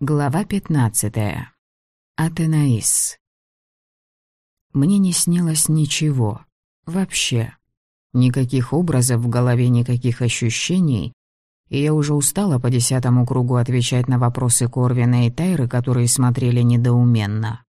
Глава 15. Атенаис. Мне не снилось ничего. Вообще. Никаких образов в голове, никаких ощущений. И я уже устала по десятому кругу отвечать на вопросы Корвина и Тайры, которые смотрели недоуменно.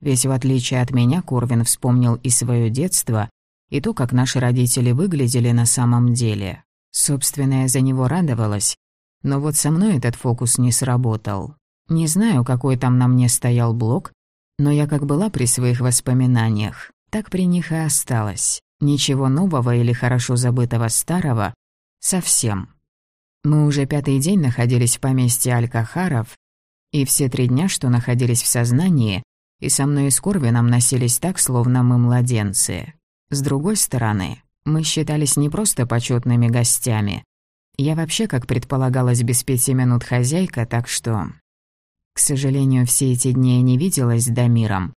Ведь в отличие от меня, Корвин вспомнил и свое детство, и то, как наши родители выглядели на самом деле. Собственно, я за него радовалась, но вот со мной этот фокус не сработал. Не знаю, какой там на мне стоял блок, но я как была при своих воспоминаниях, так при них и осталась. Ничего нового или хорошо забытого старого совсем. Мы уже пятый день находились в поместье Алькахаров, и все три дня, что находились в сознании, и со мной и с Корвином носились так, словно мы младенцы. С другой стороны, мы считались не просто почетными гостями. Я вообще, как предполагалось, без пяти минут хозяйка, так что к сожалению, все эти дни я не виделась с Дамиром.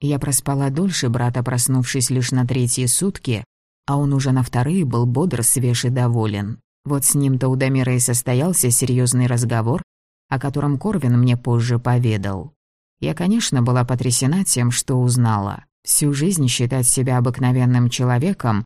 Я проспала дольше брата, проснувшись лишь на третьи сутки, а он уже на вторые был бодр, свеж и доволен. Вот с ним-то у Дамира и состоялся серьезный разговор, о котором Корвин мне позже поведал. Я, конечно, была потрясена тем, что узнала. Всю жизнь считать себя обыкновенным человеком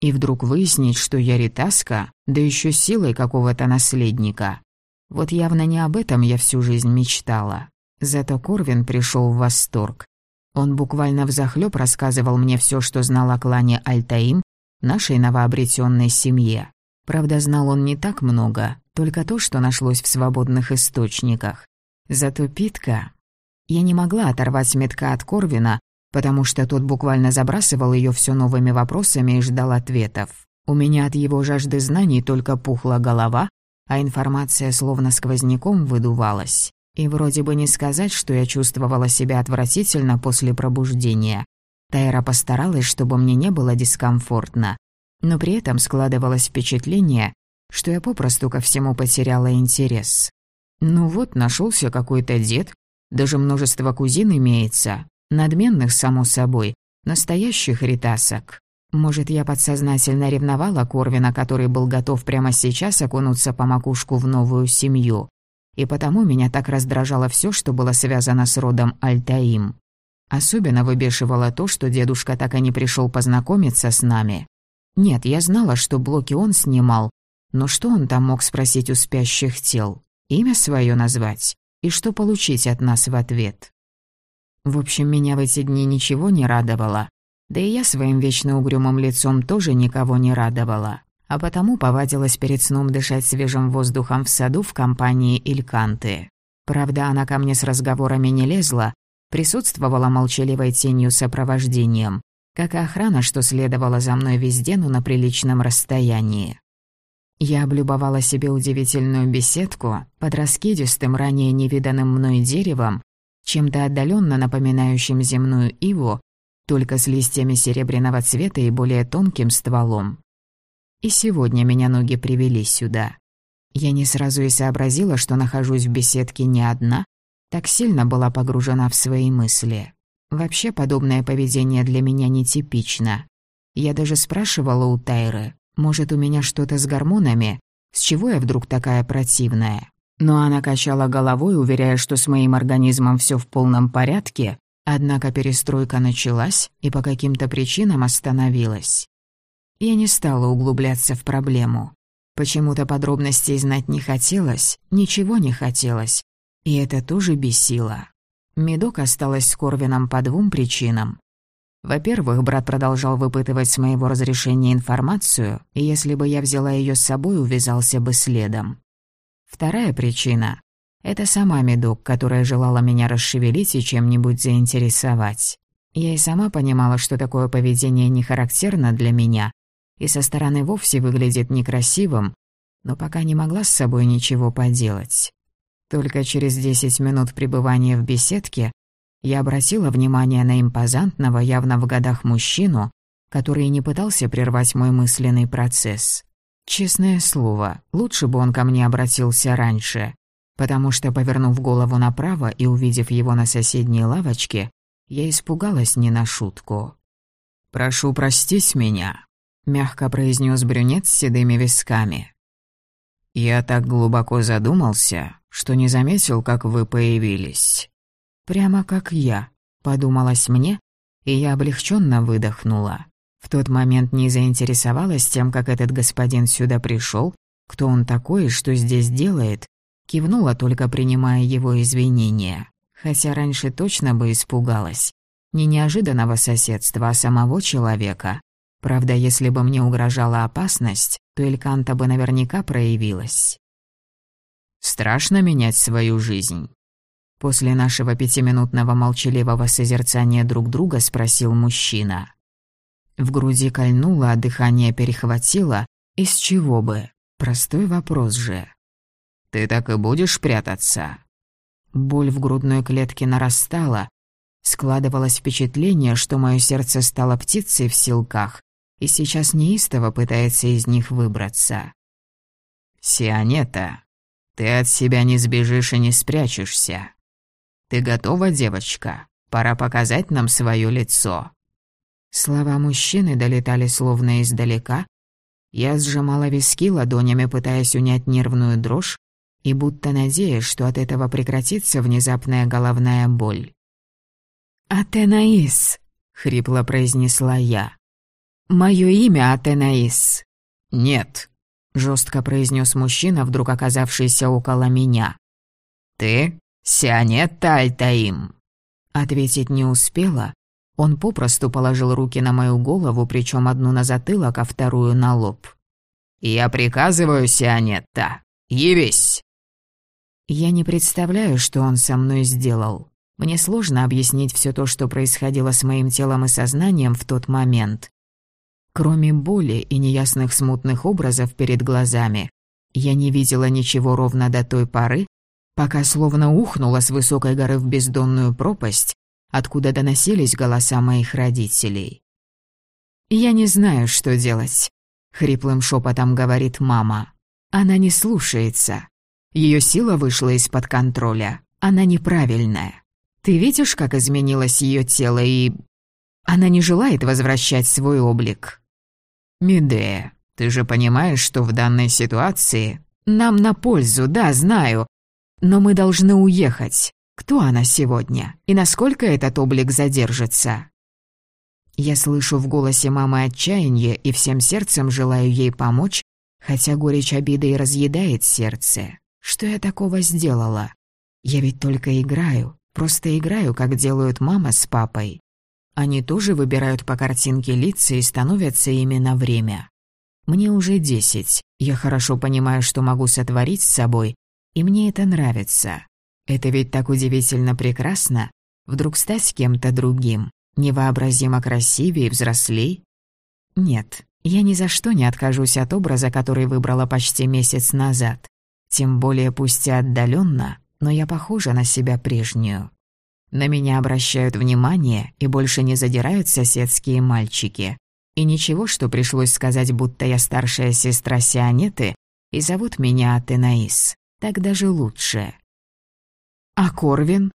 и вдруг выяснить, что я ритаска, да еще силой какого-то наследника. Вот явно не об этом я всю жизнь мечтала. Зато Корвин пришел в восторг. Он буквально взахлёб рассказывал мне все, что знал о клане Альтаим, нашей новообретенной семье. Правда, знал он не так много, только то, что нашлось в свободных источниках. Зато Питка... Я не могла оторвать метка от Корвина, потому что тот буквально забрасывал ее все новыми вопросами и ждал ответов. У меня от его жажды знаний только пухла голова, а информация словно сквозняком выдувалась. И вроде бы не сказать, что я чувствовала себя отвратительно после пробуждения. Тайра постаралась, чтобы мне не было дискомфортно, но при этом складывалось впечатление, что я попросту ко всему потеряла интерес. Ну вот, нашелся какой-то дед, даже множество кузин имеется, надменных, само собой, настоящих ритасок. Может, я подсознательно ревновала Корвина, который был готов прямо сейчас окунуться по макушку в новую семью. И потому меня так раздражало все, что было связано с родом Альтаим. Особенно выбешивало то, что дедушка так и не пришел познакомиться с нами. Нет, я знала, что блоки он снимал, но что он там мог спросить у спящих тел? Имя свое назвать? И что получить от нас в ответ? В общем, меня в эти дни ничего не радовало. Да и я своим вечно угрюмым лицом тоже никого не радовала, а потому повадилась перед сном дышать свежим воздухом в саду в компании Ильканты. Правда, она ко мне с разговорами не лезла, присутствовала молчаливой тенью сопровождением, как и охрана, что следовала за мной везде, но на приличном расстоянии. Я облюбовала себе удивительную беседку под раскидистым, ранее невиданным мной деревом, чем-то отдаленно напоминающим земную иву, только с листьями серебряного цвета и более тонким стволом. И сегодня меня ноги привели сюда. Я не сразу и сообразила, что нахожусь в беседке не одна, так сильно была погружена в свои мысли. Вообще подобное поведение для меня нетипично. Я даже спрашивала у Тайры, может, у меня что-то с гормонами, с чего я вдруг такая противная? Но она качала головой, уверяя, что с моим организмом все в полном порядке, Однако перестройка началась и по каким-то причинам остановилась. Я не стала углубляться в проблему. Почему-то подробностей знать не хотелось, ничего не хотелось. И это тоже бесило. Медок осталась с Корвином по двум причинам. Во-первых, брат продолжал выпытывать с моего разрешения информацию, и если бы я взяла ее с собой, увязался бы следом. Вторая причина это сама Медок, которая желала меня расшевелить и чем-нибудь заинтересовать. Я и сама понимала, что такое поведение не характерно для меня, и со стороны вовсе выглядит некрасивым, но пока не могла с собой ничего поделать. Только через десять минут пребывания в беседке я обратила внимание на импозантного, явно в годах мужчину, который не пытался прервать мой мысленный процесс. Честное слово, лучше бы он ко мне обратился раньше потому что, повернув голову направо и увидев его на соседней лавочке, я испугалась не на шутку. «Прошу простить меня», — мягко произнес брюнет с седыми висками. «Я так глубоко задумался, что не заметил, как вы появились». «Прямо как я», — подумалось мне, и я облегченно выдохнула. В тот момент не заинтересовалась тем, как этот господин сюда пришел, кто он такой и что здесь делает, кивнула, только принимая его извинения. Хотя раньше точно бы испугалась. Не неожиданного соседства, а самого человека. Правда, если бы мне угрожала опасность, то Эльканта бы наверняка проявилась. Страшно менять свою жизнь. После нашего пятиминутного молчаливого созерцания друг друга спросил мужчина. В груди кольнуло, а дыхание перехватило. Из чего бы? Простой вопрос же. «Ты так и будешь прятаться?» Боль в грудной клетке нарастала. Складывалось впечатление, что мое сердце стало птицей в силках, и сейчас неистово пытается из них выбраться. «Сионета, ты от себя не сбежишь и не спрячешься. Ты готова, девочка? Пора показать нам свое лицо». Слова мужчины долетали словно издалека. Я сжимала виски ладонями, пытаясь унять нервную дрожь, и будто надеясь, что от этого прекратится внезапная головная боль. «Атенаис», — хрипло произнесла я. «Моё имя Атенаис». «Нет», — жестко произнес мужчина, вдруг оказавшийся около меня. «Ты Сионетта Альтаим». Ответить не успела. Он попросту положил руки на мою голову, причем одну на затылок, а вторую на лоб. «Я приказываю, Сионетта, явись!» Я не представляю, что он со мной сделал. Мне сложно объяснить все то, что происходило с моим телом и сознанием в тот момент. Кроме боли и неясных смутных образов перед глазами, я не видела ничего ровно до той поры, пока словно ухнула с высокой горы в бездонную пропасть, откуда доносились голоса моих родителей. «Я не знаю, что делать», — хриплым шепотом говорит мама. «Она не слушается. Ее сила вышла из-под контроля. Она неправильная. Ты видишь, как изменилось ее тело и... Она не желает возвращать свой облик. Медея, ты же понимаешь, что в данной ситуации нам на пользу, да, знаю. Но мы должны уехать. Кто она сегодня? И насколько этот облик задержится? Я слышу в голосе мамы отчаяние и всем сердцем желаю ей помочь, хотя горечь обиды и разъедает сердце. Что я такого сделала? Я ведь только играю, просто играю, как делают мама с папой. Они тоже выбирают по картинке лица и становятся ими на время. Мне уже десять, я хорошо понимаю, что могу сотворить с собой, и мне это нравится. Это ведь так удивительно прекрасно, вдруг стать кем-то другим, невообразимо красивее и взрослей. Нет, я ни за что не откажусь от образа, который выбрала почти месяц назад. Тем более пусть и отдаленно, но я похожа на себя прежнюю. На меня обращают внимание и больше не задирают соседские мальчики. И ничего, что пришлось сказать, будто я старшая сестра Сионеты, и зовут меня Атенаис. Так даже лучше. А Корвин?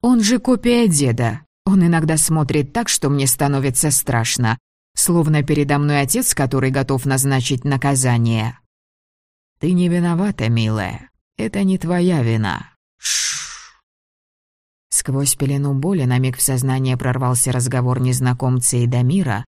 Он же копия деда. Он иногда смотрит так, что мне становится страшно. Словно передо мной отец, который готов назначить наказание. «Ты не виновата, милая. Это не твоя вина. Шш. Сквозь пелену боли на миг в сознание прорвался разговор незнакомца и Дамира.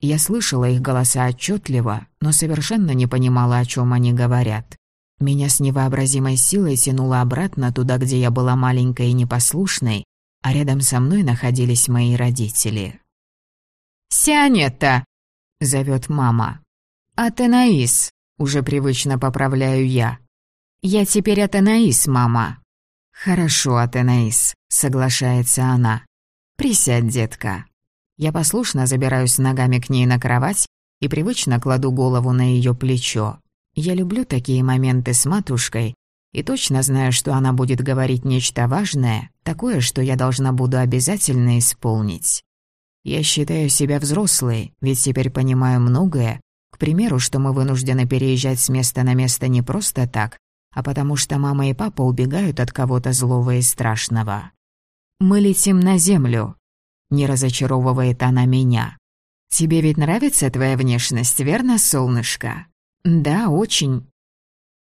Я слышала их голоса отчетливо, но совершенно не понимала, о чем они говорят. Меня с невообразимой силой тянуло обратно туда, где я была маленькой и непослушной, а рядом со мной находились мои родители. «Сианетта!» — зовет мама. «Атенаис!» Уже привычно поправляю я. «Я теперь Атенаис, мама». «Хорошо, Атенаис», — соглашается она. «Присядь, детка». Я послушно забираюсь ногами к ней на кровать и привычно кладу голову на ее плечо. Я люблю такие моменты с матушкой и точно знаю, что она будет говорить нечто важное, такое, что я должна буду обязательно исполнить. Я считаю себя взрослой, ведь теперь понимаю многое, примеру, что мы вынуждены переезжать с места на место не просто так, а потому что мама и папа убегают от кого-то злого и страшного. «Мы летим на землю», — не разочаровывает она меня. «Тебе ведь нравится твоя внешность, верно, солнышко?» «Да, очень».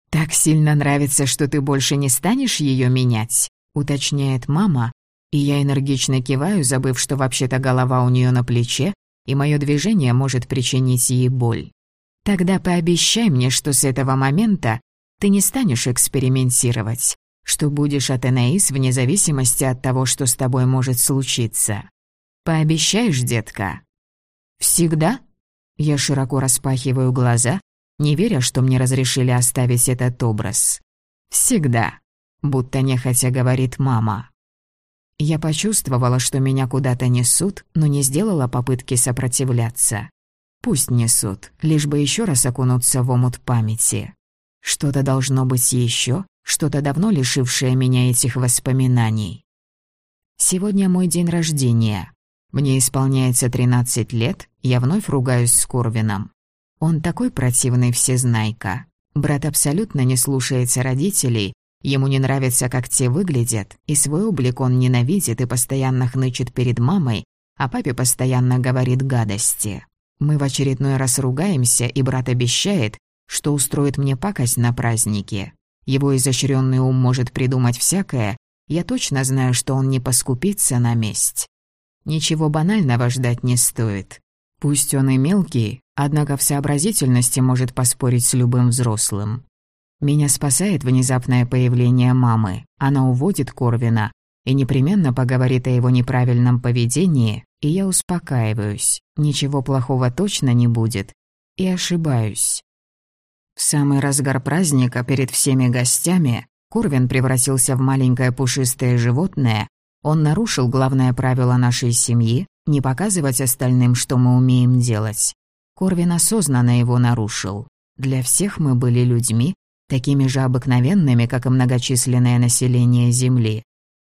«Так сильно нравится, что ты больше не станешь ее менять?» — уточняет мама, и я энергично киваю, забыв, что вообще-то голова у нее на плече, и мое движение может причинить ей боль. «Тогда пообещай мне, что с этого момента ты не станешь экспериментировать, что будешь от Энаис вне зависимости от того, что с тобой может случиться. Пообещаешь, детка?» «Всегда?» Я широко распахиваю глаза, не веря, что мне разрешили оставить этот образ. «Всегда», будто нехотя говорит мама. Я почувствовала, что меня куда-то несут, но не сделала попытки сопротивляться. Пусть несут, лишь бы еще раз окунуться в омут памяти. Что-то должно быть еще, что-то давно лишившее меня этих воспоминаний. Сегодня мой день рождения. Мне исполняется 13 лет, я вновь ругаюсь с Корвином. Он такой противный всезнайка. Брат абсолютно не слушается родителей, ему не нравится, как те выглядят, и свой облик он ненавидит и постоянно хнычет перед мамой, а папе постоянно говорит гадости. Мы в очередной раз ругаемся, и брат обещает, что устроит мне пакость на празднике. Его изощренный ум может придумать всякое, я точно знаю, что он не поскупится на месть. Ничего банального ждать не стоит. Пусть он и мелкий, однако в сообразительности может поспорить с любым взрослым. Меня спасает внезапное появление мамы. Она уводит Корвина и непременно поговорит о его неправильном поведении, и я успокаиваюсь. Ничего плохого точно не будет. И ошибаюсь. В самый разгар праздника перед всеми гостями Корвин превратился в маленькое пушистое животное. Он нарушил главное правило нашей семьи — не показывать остальным, что мы умеем делать. Корвин осознанно его нарушил. Для всех мы были людьми, такими же обыкновенными, как и многочисленное население Земли.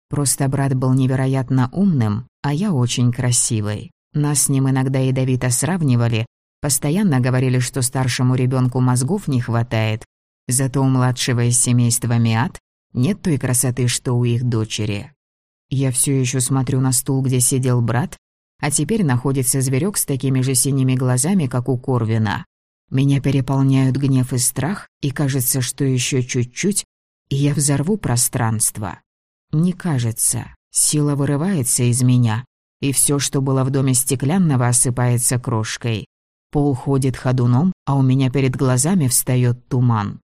Просто брат был невероятно умным, а я очень красивой. Нас с ним иногда ядовито сравнивали, Постоянно говорили, что старшему ребенку мозгов не хватает, зато у младшего из семейства Миат нет той красоты, что у их дочери. Я все еще смотрю на стул, где сидел брат, а теперь находится зверек с такими же синими глазами, как у Корвина. Меня переполняют гнев и страх, и кажется, что еще чуть-чуть, и я взорву пространство. Не кажется. Сила вырывается из меня, и все, что было в доме стеклянного, осыпается крошкой. Пол ходит ходуном, а у меня перед глазами встает туман.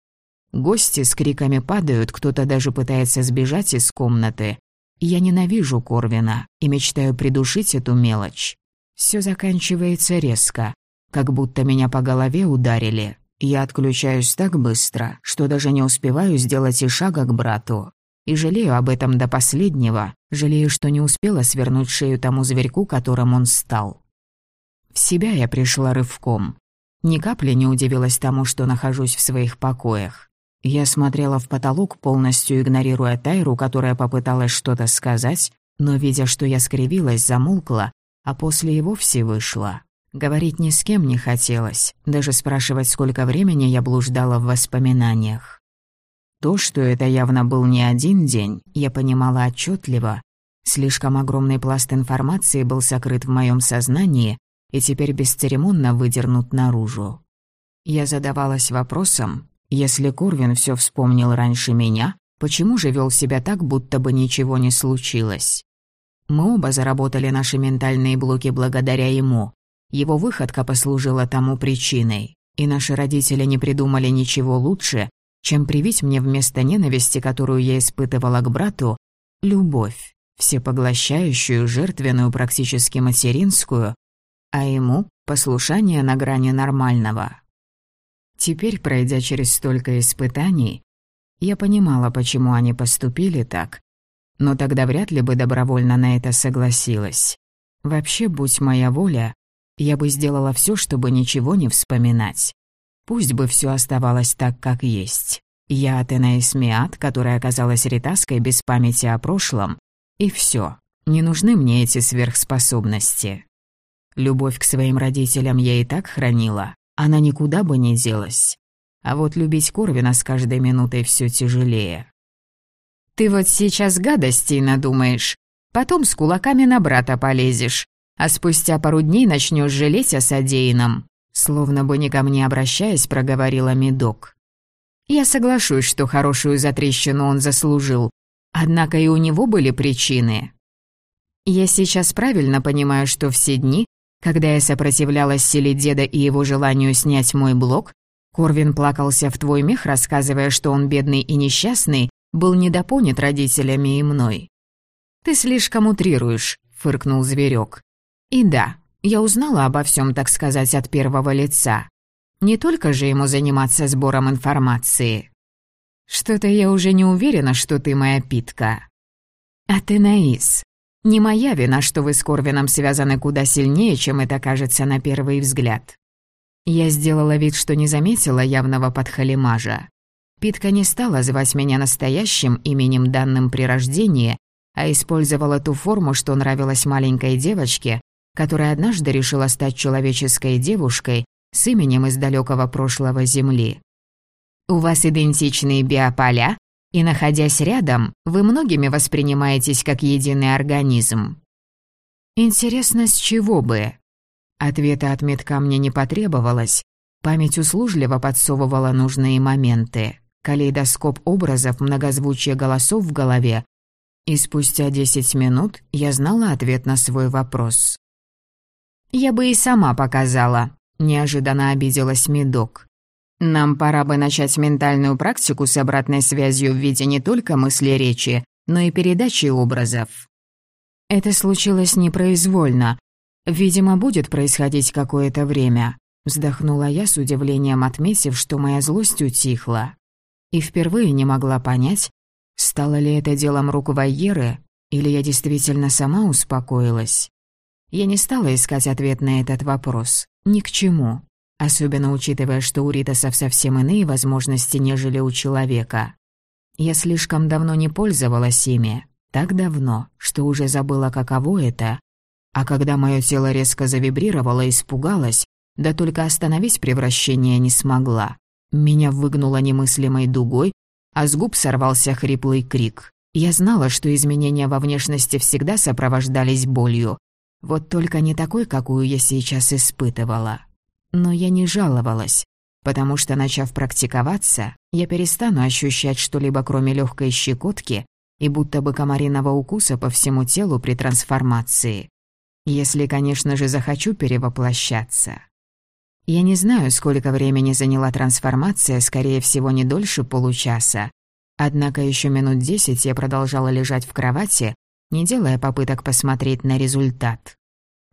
Гости с криками падают, кто-то даже пытается сбежать из комнаты. Я ненавижу Корвина и мечтаю придушить эту мелочь. Все заканчивается резко, как будто меня по голове ударили. Я отключаюсь так быстро, что даже не успеваю сделать и шага к брату. И жалею об этом до последнего, жалею, что не успела свернуть шею тому зверьку, которым он стал. В себя я пришла рывком. Ни капли не удивилась тому, что нахожусь в своих покоях. Я смотрела в потолок, полностью игнорируя Тайру, которая попыталась что-то сказать, но, видя, что я скривилась, замолкла, а после и вовсе вышла. Говорить ни с кем не хотелось, даже спрашивать, сколько времени я блуждала в воспоминаниях. То, что это явно был не один день, я понимала отчетливо. Слишком огромный пласт информации был сокрыт в моем сознании, и теперь бесцеремонно выдернут наружу. Я задавалась вопросом, если Курвин все вспомнил раньше меня, почему же вел себя так, будто бы ничего не случилось? Мы оба заработали наши ментальные блоки благодаря ему. Его выходка послужила тому причиной, и наши родители не придумали ничего лучше, чем привить мне вместо ненависти, которую я испытывала к брату, любовь, всепоглощающую, жертвенную, практически материнскую, а ему послушание на грани нормального. Теперь, пройдя через столько испытаний, я понимала, почему они поступили так, но тогда вряд ли бы добровольно на это согласилась. Вообще, будь моя воля, я бы сделала все, чтобы ничего не вспоминать. Пусть бы все оставалось так, как есть. Я Атена Исмиат, которая оказалась ритаской без памяти о прошлом, и все. Не нужны мне эти сверхспособности. Любовь к своим родителям я и так хранила, она никуда бы не делась. А вот любить Корвина с каждой минутой все тяжелее. «Ты вот сейчас гадостей надумаешь, потом с кулаками на брата полезешь, а спустя пару дней начнешь жалеть о содеянном», словно бы ни ко мне обращаясь, проговорила Медок. Я соглашусь, что хорошую затрещину он заслужил. Однако и у него были причины. Я сейчас правильно понимаю, что все дни, когда я сопротивлялась силе деда и его желанию снять мой блок, Корвин плакался в твой мех, рассказывая, что он бедный и несчастный, был недопонят родителями и мной. «Ты слишком утрируешь», — фыркнул зверек. «И да, я узнала обо всем, так сказать, от первого лица. Не только же ему заниматься сбором информации. Что-то я уже не уверена, что ты моя питка. А ты Наис. Не моя вина, что вы с Корвином связаны куда сильнее, чем это кажется на первый взгляд. Я сделала вид, что не заметила явного подхалимажа. Питка не стала звать меня настоящим именем, данным при рождении, а использовала ту форму, что нравилась маленькой девочке, которая однажды решила стать человеческой девушкой с именем из далекого прошлого Земли. У вас идентичные биополя, и, находясь рядом, вы многими воспринимаетесь как единый организм. Интересно, с чего бы? Ответа от метка мне не потребовалось. Память услужливо подсовывала нужные моменты. Калейдоскоп образов, многозвучие голосов в голове. И спустя десять минут я знала ответ на свой вопрос. «Я бы и сама показала», — неожиданно обиделась Медок. «Нам пора бы начать ментальную практику с обратной связью в виде не только мысли речи, но и передачи образов». Это случилось непроизвольно. Видимо, будет происходить какое-то время. Вздохнула я с удивлением, отметив, что моя злость утихла. И впервые не могла понять, стало ли это делом рук Вайеры, или я действительно сама успокоилась. Я не стала искать ответ на этот вопрос. Ни к чему. Особенно учитывая, что у Ритасов совсем иные возможности, нежели у человека. Я слишком давно не пользовалась ими. Так давно, что уже забыла, каково это. А когда мое тело резко завибрировало, испугалась, да только остановить превращение не смогла. Меня выгнуло немыслимой дугой, а с губ сорвался хриплый крик. Я знала, что изменения во внешности всегда сопровождались болью, вот только не такой, какую я сейчас испытывала. Но я не жаловалась, потому что, начав практиковаться, я перестану ощущать что-либо кроме легкой щекотки и будто бы комариного укуса по всему телу при трансформации. Если, конечно же, захочу перевоплощаться. Я не знаю, сколько времени заняла трансформация, скорее всего, не дольше получаса. Однако еще минут десять я продолжала лежать в кровати, не делая попыток посмотреть на результат.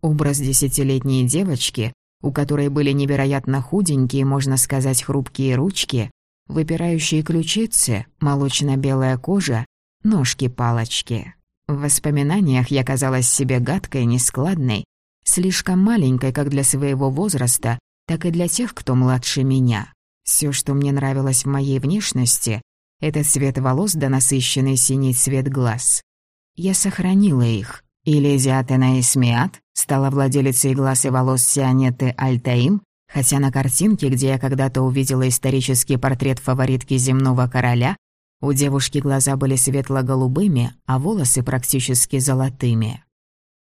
Образ десятилетней девочки, у которой были невероятно худенькие, можно сказать, хрупкие ручки, выпирающие ключицы, молочно-белая кожа, ножки-палочки. В воспоминаниях я казалась себе гадкой, нескладной, слишком маленькой как для своего возраста, так и для тех, кто младше меня. Все, что мне нравилось в моей внешности, это цвет волос да насыщенный синий цвет глаз. Я сохранила их, и леди Атена Исмиат стала владелицей глаз и волос Сианеты Альтаим, хотя на картинке, где я когда-то увидела исторический портрет фаворитки земного короля, у девушки глаза были светло-голубыми, а волосы практически золотыми.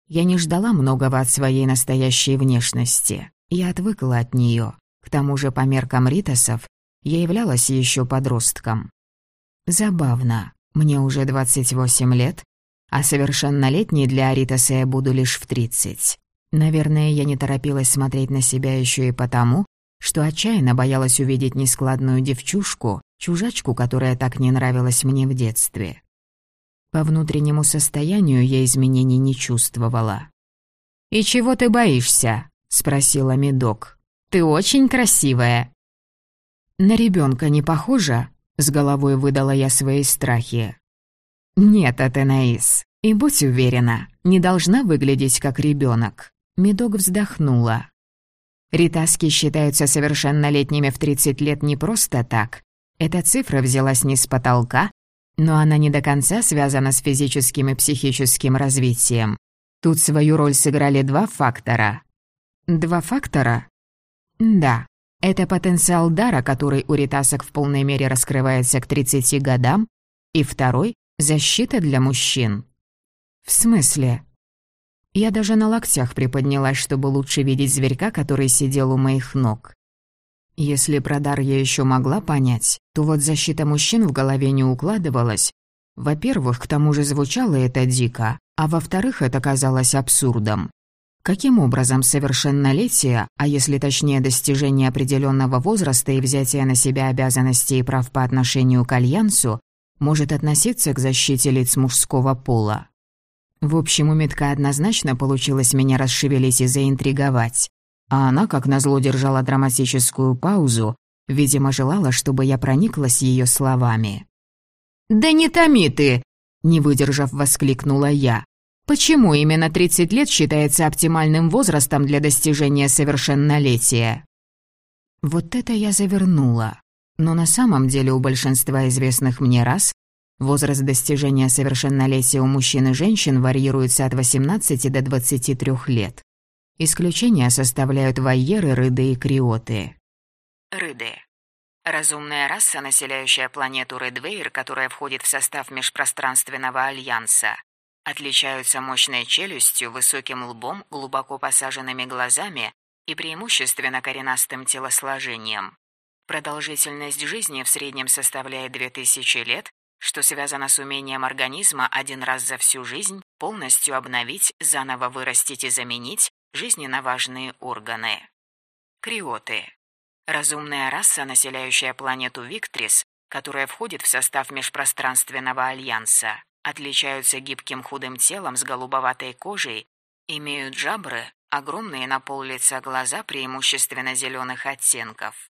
Я не ждала многого от своей настоящей внешности. Я отвыкла от нее. К тому же, по меркам Ритасов, я являлась еще подростком. Забавно. Мне уже 28 лет, а совершеннолетней для Аритаса я буду лишь в тридцать. Наверное, я не торопилась смотреть на себя еще и потому, что отчаянно боялась увидеть нескладную девчушку, чужачку, которая так не нравилась мне в детстве. По внутреннему состоянию я изменений не чувствовала. «И чего ты боишься?» — спросила Медок. «Ты очень красивая». «На ребенка не похожа?» — с головой выдала я свои страхи. «Нет, Атенаис, и будь уверена, не должна выглядеть как ребенок. Медок вздохнула. Ритаски считаются совершеннолетними в 30 лет не просто так. Эта цифра взялась не с потолка, но она не до конца связана с физическим и психическим развитием. Тут свою роль сыграли два фактора. Два фактора? Да. Это потенциал дара, который у ритасок в полной мере раскрывается к 30 годам, и второй Защита для мужчин. В смысле? Я даже на локтях приподнялась, чтобы лучше видеть зверька, который сидел у моих ног. Если про дар я еще могла понять, то вот защита мужчин в голове не укладывалась. Во-первых, к тому же звучало это дико, а во-вторых, это казалось абсурдом. Каким образом совершеннолетие, а если точнее достижение определенного возраста и взятие на себя обязанностей и прав по отношению к альянсу, может относиться к защите лиц мужского пола? В общем, у Метка однозначно получилось меня расшевелить и заинтриговать. А она, как назло, держала драматическую паузу, видимо, желала, чтобы я прониклась ее словами. «Да не томи ты!» — не выдержав, воскликнула я. «Почему именно 30 лет считается оптимальным возрастом для достижения совершеннолетия?» Вот это я завернула. Но на самом деле у большинства известных мне рас возраст достижения совершеннолетия у мужчин и женщин варьируется от 18 до 23 лет. Исключения составляют вайеры, рыды и криоты. Рыды. Разумная раса, населяющая планету Редвейр, которая входит в состав Межпространственного Альянса. Отличаются мощной челюстью, высоким лбом, глубоко посаженными глазами и преимущественно коренастым телосложением. Продолжительность жизни в среднем составляет 2000 лет, что связано с умением организма один раз за всю жизнь полностью обновить, заново вырастить и заменить жизненно важные органы. Криоты. Разумная раса, населяющая планету Виктрис, которая входит в состав Межпространственного Альянса, отличаются гибким худым телом с голубоватой кожей, имеют жабры, огромные на пол лица глаза преимущественно зеленых оттенков.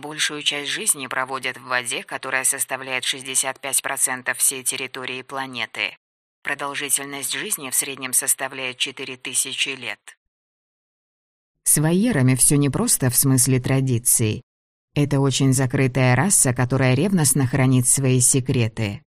Большую часть жизни проводят в воде, которая составляет 65% всей территории планеты. Продолжительность жизни в среднем составляет 4000 лет. С вайерами все непросто в смысле традиций. Это очень закрытая раса, которая ревностно хранит свои секреты.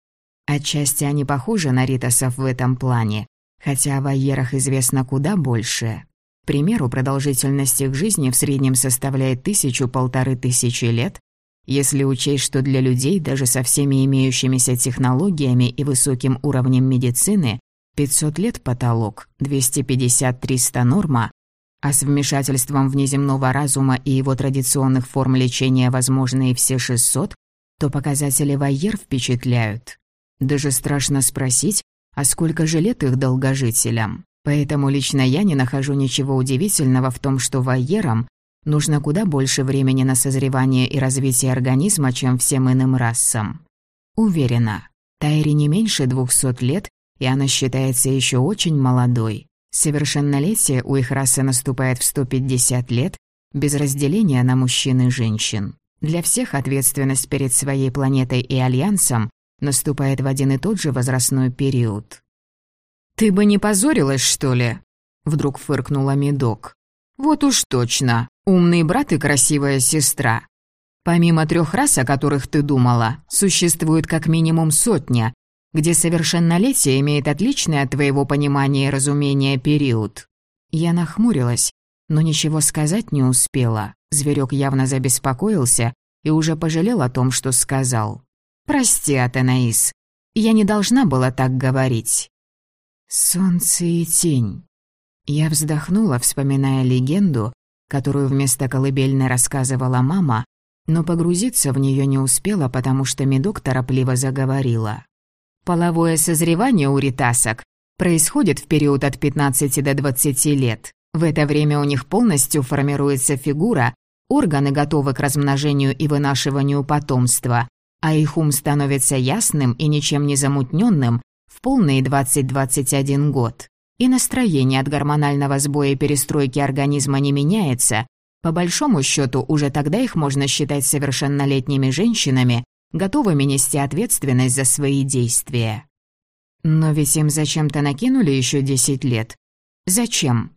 Отчасти они похожи на ритосов в этом плане, хотя о вайерах известно куда больше. Примеру, продолжительность их жизни в среднем составляет тысячу-полторы тысячи лет, если учесть, что для людей даже со всеми имеющимися технологиями и высоким уровнем медицины 500 лет потолок, 250-300 норма, а с вмешательством внеземного разума и его традиционных форм лечения возможны и все 600, то показатели Вайер впечатляют. Даже страшно спросить, а сколько же лет их долгожителям. Поэтому лично я не нахожу ничего удивительного в том, что Вайерам нужно куда больше времени на созревание и развитие организма, чем всем иным расам. Уверена, Тайре не меньше двухсот лет, и она считается еще очень молодой. Совершеннолетие у их расы наступает в 150 лет, без разделения на мужчин и женщин. Для всех ответственность перед своей планетой и Альянсом наступает в один и тот же возрастной период. «Ты бы не позорилась, что ли?» Вдруг фыркнула Медок. «Вот уж точно. Умный брат и красивая сестра. Помимо трех рас, о которых ты думала, существует как минимум сотня, где совершеннолетие имеет отличный от твоего понимания и разумения период». Я нахмурилась, но ничего сказать не успела. Зверек явно забеспокоился и уже пожалел о том, что сказал. «Прости, Атанаис, я не должна была так говорить». «Солнце и тень». Я вздохнула, вспоминая легенду, которую вместо колыбельной рассказывала мама, но погрузиться в нее не успела, потому что медок торопливо заговорила. Половое созревание у ритасок происходит в период от 15 до 20 лет. В это время у них полностью формируется фигура, органы готовы к размножению и вынашиванию потомства, а их ум становится ясным и ничем не замутненным в полные 20-21 год. И настроение от гормонального сбоя и перестройки организма не меняется. По большому счету, уже тогда их можно считать совершеннолетними женщинами, готовыми нести ответственность за свои действия. Но ведь им зачем-то накинули еще десять лет. Зачем?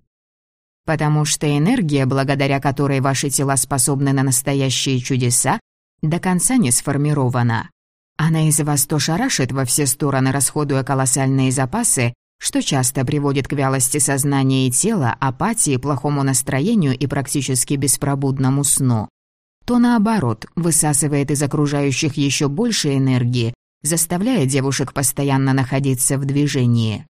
Потому что энергия, благодаря которой ваши тела способны на настоящие чудеса, до конца не сформирована. Она из вас то шарашит во все стороны, расходуя колоссальные запасы, что часто приводит к вялости сознания и тела, апатии, плохому настроению и практически беспробудному сну то наоборот высасывает из окружающих еще больше энергии, заставляя девушек постоянно находиться в движении.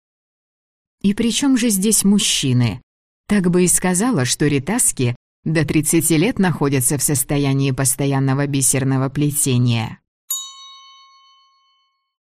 И при же здесь мужчины? Так бы и сказала, что ритаски До 30 лет находятся в состоянии постоянного бисерного плетения.